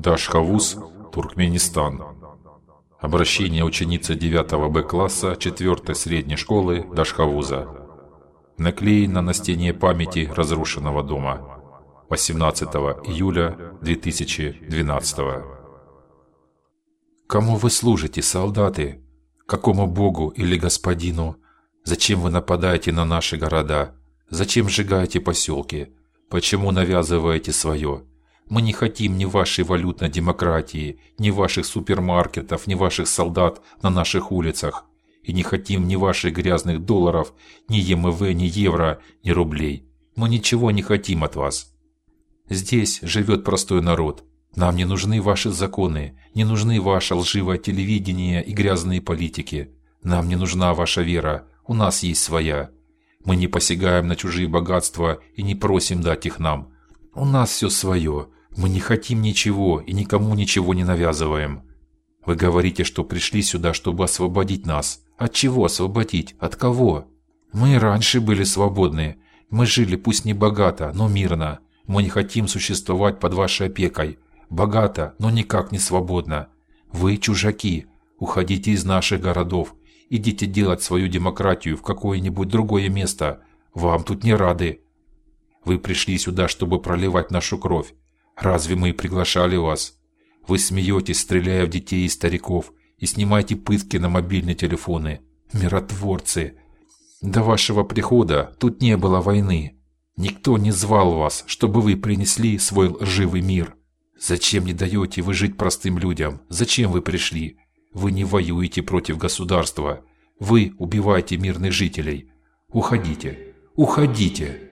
Дашхавуз, Туркменистан. Обращение ученицы 9 Б-класса 4 средней школы Дашхавуза. Наклеено на стене памяти разрушенного дома. 18 июля 2012 Кому вы служите, солдаты? Какому богу или господину? Зачем вы нападаете на наши города? Зачем сжигаете поселки? Почему навязываете свое? Мы не хотим ни вашей валютной демократии, ни ваших супермаркетов, ни ваших солдат на наших улицах. И не хотим ни ваших грязных долларов, ни ЕМВ, ни евро, ни рублей. Мы ничего не хотим от вас. Здесь живет простой народ. Нам не нужны ваши законы, не нужны ваше лживое телевидение и грязные политики. Нам не нужна ваша вера, у нас есть своя. Мы не посягаем на чужие богатства и не просим дать их нам. У нас все свое. Мы не хотим ничего и никому ничего не навязываем. Вы говорите, что пришли сюда, чтобы освободить нас. От чего освободить? От кого? Мы раньше были свободны. Мы жили пусть не богато, но мирно. Мы не хотим существовать под вашей опекой. Богато, но никак не свободно. Вы чужаки. Уходите из наших городов. Идите делать свою демократию в какое-нибудь другое место. Вам тут не рады. Вы пришли сюда, чтобы проливать нашу кровь. Разве мы приглашали вас? Вы смеетесь, стреляя в детей и стариков, и снимаете пытки на мобильные телефоны. Миротворцы! До вашего прихода тут не было войны. Никто не звал вас, чтобы вы принесли свой лживый мир. Зачем не даете вы жить простым людям? Зачем вы пришли? Вы не воюете против государства. Вы убиваете мирных жителей. Уходите. Уходите.